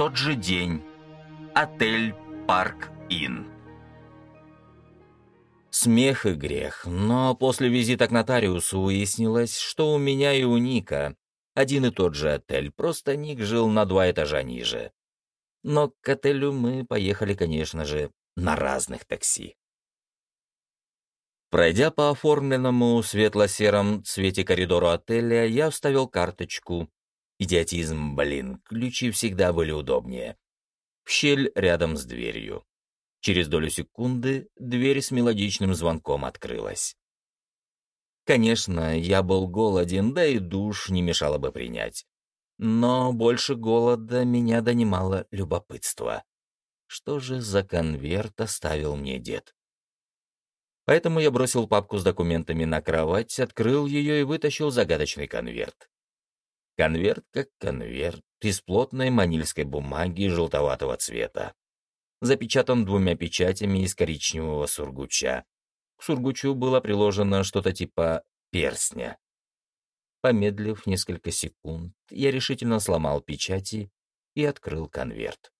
тот же день. Отель «Парк Inn». Смех и грех, но после визита к нотариусу выяснилось, что у меня и у Ника один и тот же отель, просто Ник жил на два этажа ниже. Но к отелю мы поехали, конечно же, на разных такси. Пройдя по оформленному светло-сером цвете коридору отеля, я вставил карточку. Идиотизм, блин, ключи всегда были удобнее. В щель рядом с дверью. Через долю секунды дверь с мелодичным звонком открылась. Конечно, я был голоден, да и душ не мешало бы принять. Но больше голода меня донимало любопытство. Что же за конверт оставил мне дед? Поэтому я бросил папку с документами на кровать, открыл ее и вытащил загадочный конверт. Конверт как конверт, из плотной манильской бумаги желтоватого цвета. Запечатан двумя печатями из коричневого сургуча. К сургучу было приложено что-то типа перстня. Помедлив несколько секунд, я решительно сломал печати и открыл конверт.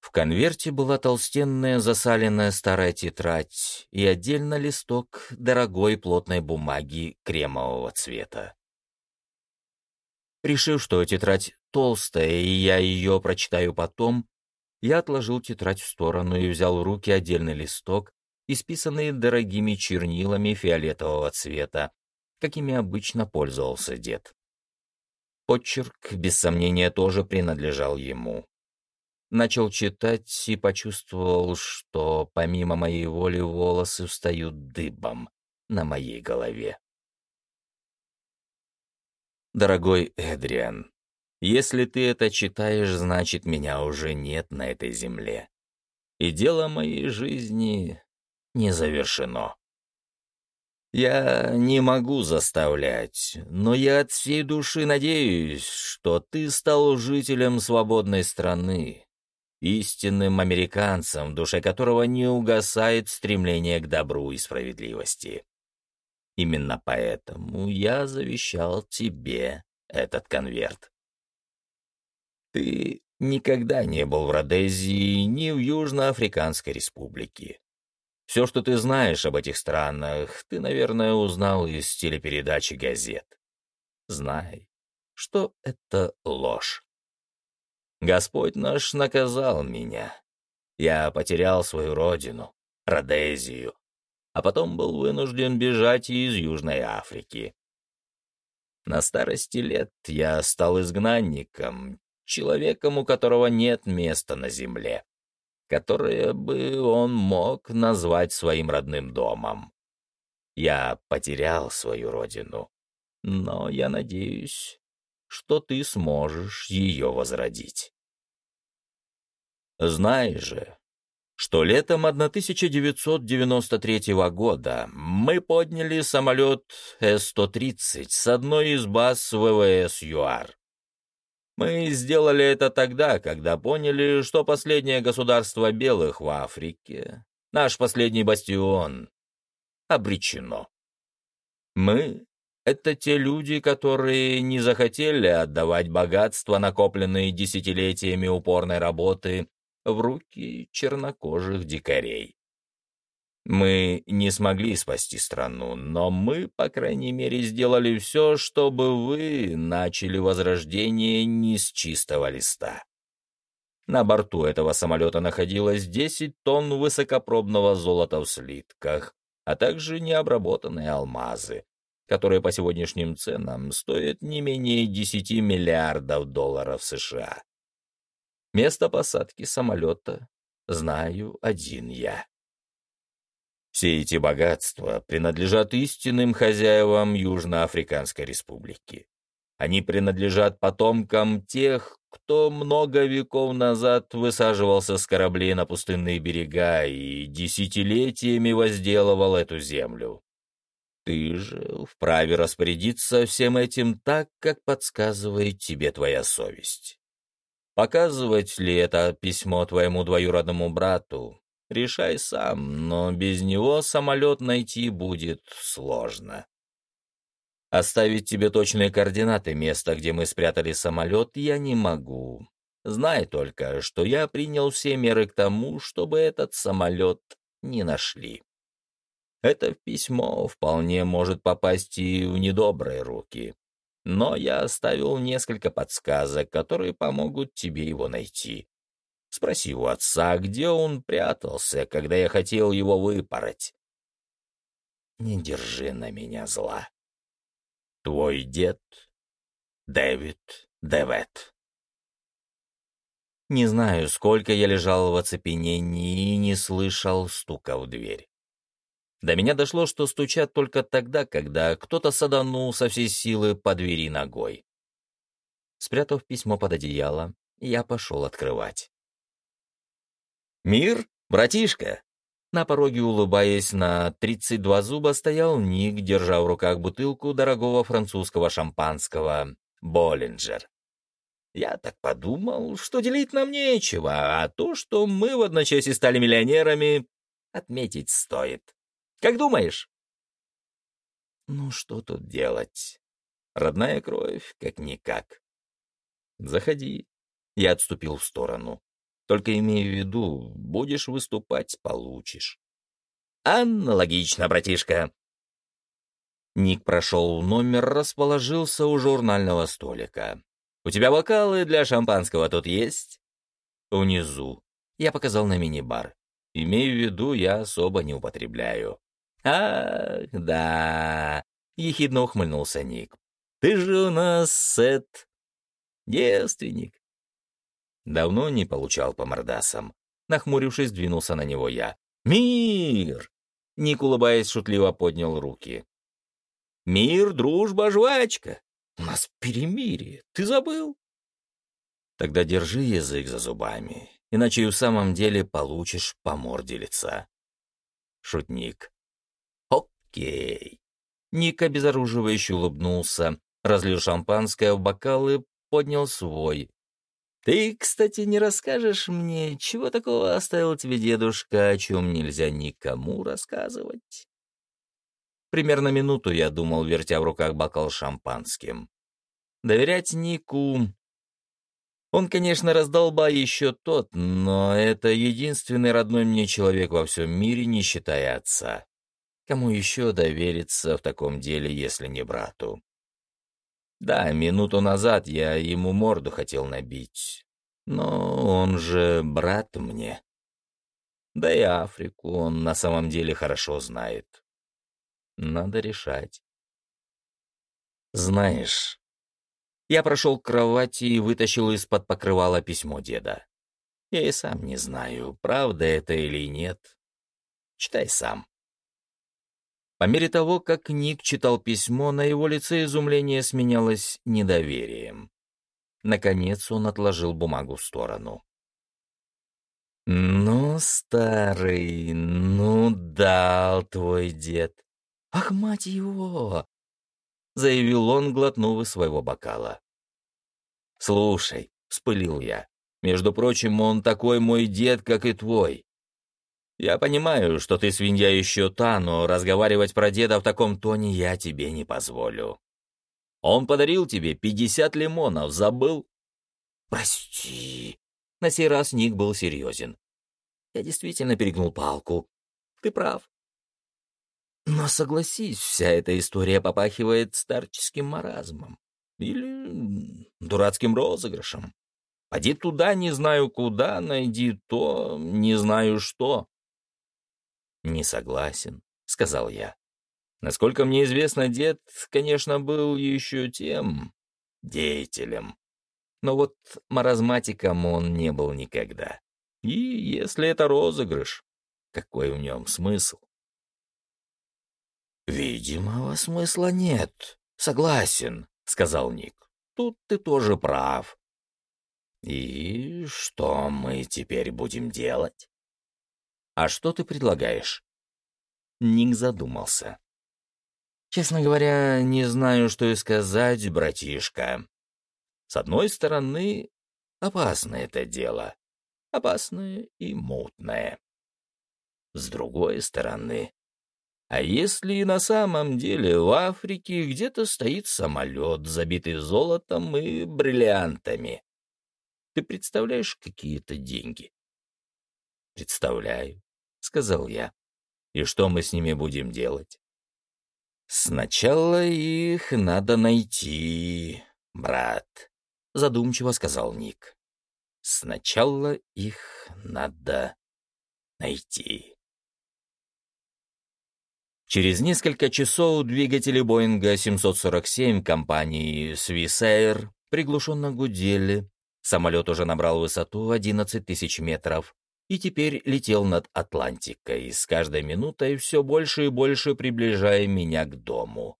В конверте была толстенная засаленная старая тетрадь и отдельно листок дорогой плотной бумаги кремового цвета. Решив, что тетрадь толстая, и я ее прочитаю потом, я отложил тетрадь в сторону и взял в руки отдельный листок, исписанный дорогими чернилами фиолетового цвета, какими обычно пользовался дед. Почерк, без сомнения, тоже принадлежал ему начал читать и почувствовал, что помимо моей воли волосы встают дыбом на моей голове. Дорогой Эдриан, если ты это читаешь, значит, меня уже нет на этой земле. И дело моей жизни не завершено. Я не могу заставлять, но я от всей души надеюсь, что ты стал жителем свободной страны, истинным американцем, в душе которого не угасает стремление к добру и справедливости. Именно поэтому я завещал тебе этот конверт. Ты никогда не был в Родезии ни в Южноафриканской республике. Все, что ты знаешь об этих странах, ты, наверное, узнал из телепередач и газет. Знай, что это ложь. Господь наш наказал меня. Я потерял свою родину, Родезию, а потом был вынужден бежать из Южной Африки. На старости лет я стал изгнанником, человеком, у которого нет места на земле, которое бы он мог назвать своим родным домом. Я потерял свою родину, но я надеюсь, что ты сможешь ее возродить. Знаешь же, что летом 1993 года мы подняли самолет С-130 с одной из баз ВВС ЮАР. Мы сделали это тогда, когда поняли, что последнее государство белых в Африке, наш последний бастион, обречено. Мы это те люди, которые не захотели отдавать богатства, накопленные десятилетиями упорной работы, в руки чернокожих дикарей. Мы не смогли спасти страну, но мы, по крайней мере, сделали все, чтобы вы начали возрождение не с чистого листа. На борту этого самолета находилось 10 тонн высокопробного золота в слитках, а также необработанные алмазы, которые по сегодняшним ценам стоят не менее 10 миллиардов долларов США. Место посадки самолета знаю один я. Все эти богатства принадлежат истинным хозяевам Южноафриканской республики. Они принадлежат потомкам тех, кто много веков назад высаживался с кораблей на пустынные берега и десятилетиями возделывал эту землю. Ты же вправе распорядиться всем этим так, как подсказывает тебе твоя совесть. Показывать ли это письмо твоему двоюродному брату, решай сам, но без него самолет найти будет сложно. Оставить тебе точные координаты места, где мы спрятали самолет, я не могу. Знай только, что я принял все меры к тому, чтобы этот самолет не нашли. Это письмо вполне может попасть и в недобрые руки. Но я оставил несколько подсказок, которые помогут тебе его найти. Спроси у отца, где он прятался, когда я хотел его выпороть. Не держи на меня зла. Твой дед Дэвид Девет. Не знаю, сколько я лежал в оцепенении и не слышал стука в дверь. До меня дошло, что стучат только тогда, когда кто-то саданул со всей силы по двери ногой. Спрятав письмо под одеяло, я пошел открывать. «Мир, братишка!» На пороге, улыбаясь на 32 зуба, стоял Ник, держа в руках бутылку дорогого французского шампанского «Боллинджер». Я так подумал, что делить нам нечего, а то, что мы в одночасье стали миллионерами, отметить стоит. Как думаешь? Ну, что тут делать? Родная кровь, как-никак. Заходи. Я отступил в сторону. Только имей в виду, будешь выступать, получишь. Аналогично, братишка. Ник прошел в номер, расположился у журнального столика. «У тебя бокалы для шампанского тут есть?» «Внизу». Я показал на мини-бар. Имею в виду, я особо не употребляю. «Ах, да», — ехидно ухмыльнулся Ник. «Ты же у нас, Сет, девственник». Давно не получал по мордасам. Нахмурившись, двинулся на него я. «Мир!» Ник, улыбаясь, шутливо поднял руки. «Мир, дружба, жвачка! У нас перемирие, ты забыл?» «Тогда держи язык за зубами, иначе и в самом деле получишь по морде лица». Шутник. «Окей». Ник обезоруживающе улыбнулся, разлил шампанское в бокал и поднял свой, ты, кстати, не расскажешь мне, чего такого оставил тебе дедушка, о чем нельзя никому рассказывать?» Примерно минуту я думал, вертя в руках бокал шампанским. Доверять Нику... Он, конечно, раздолба еще тот, но это единственный родной мне человек во всем мире, не считая отца. Кому еще довериться в таком деле, если не брату? Да, минуту назад я ему морду хотел набить, но он же брат мне. Да и Африку он на самом деле хорошо знает. Надо решать. Знаешь, я прошел к кровати и вытащил из-под покрывала письмо деда. Я и сам не знаю, правда это или нет. Читай сам. По мере того, как Ник читал письмо, на его лице изумление сменялось недоверием. Наконец он отложил бумагу в сторону. «Ну, старый, ну дал твой дед. Ах, мать его!» — заявил он, глотнув из своего бокала. «Слушай», — вспылил я, — «между прочим, он такой мой дед, как и твой. Я понимаю, что ты свинья еще та, но разговаривать про деда в таком тоне я тебе не позволю. Он подарил тебе пятьдесят лимонов, забыл? Прости. На сей раз Ник был серьезен. Я действительно перегнул палку. Ты прав. Но согласись, вся эта история попахивает старческим маразмом. Или дурацким розыгрышем. Поди туда, не знаю куда, найди то, не знаю что. «Не согласен», — сказал я. Насколько мне известно, дед, конечно, был еще тем деятелем. Но вот маразматиком он не был никогда. И если это розыгрыш, какой в нем смысл? «Видимого смысла нет. Согласен», — сказал Ник. «Тут ты тоже прав». «И что мы теперь будем делать?» «А что ты предлагаешь?» Ник задумался. «Честно говоря, не знаю, что и сказать, братишка. С одной стороны, опасное это дело. Опасное и мутное. С другой стороны, а если на самом деле в Африке где-то стоит самолет, забитый золотом и бриллиантами? Ты представляешь какие-то деньги? Представляю, сказал я. И что мы с ними будем делать? Сначала их надо найти, брат, задумчиво сказал Ник. Сначала их надо найти. Через несколько часов двигатели Боинга 747 компании Swissair приглушенно гудели. Самолет уже набрал высоту 11 тысяч метров и теперь летел над Атлантикой, с каждой минутой все больше и больше приближая меня к дому,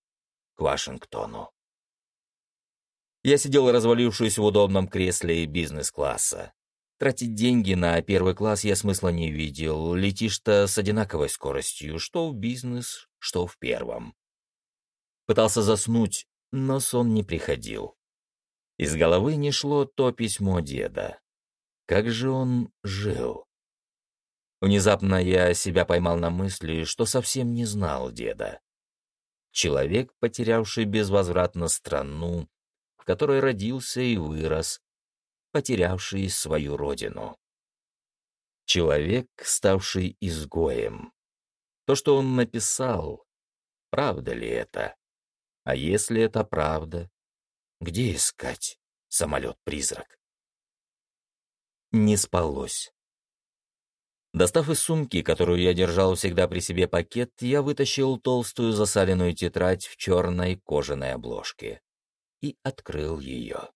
к Вашингтону. Я сидел, развалившись в удобном кресле бизнес-класса. Тратить деньги на первый класс я смысла не видел, летишь-то с одинаковой скоростью, что в бизнес, что в первом. Пытался заснуть, но сон не приходил. Из головы не шло то письмо деда. Как же он жил? Внезапно я себя поймал на мысли, что совсем не знал деда. Человек, потерявший безвозвратно страну, в которой родился и вырос, потерявший свою родину. Человек, ставший изгоем. То, что он написал, правда ли это? А если это правда, где искать самолет-призрак? Не спалось. Достав из сумки, которую я держал всегда при себе пакет, я вытащил толстую засаленную тетрадь в черной кожаной обложке и открыл ее.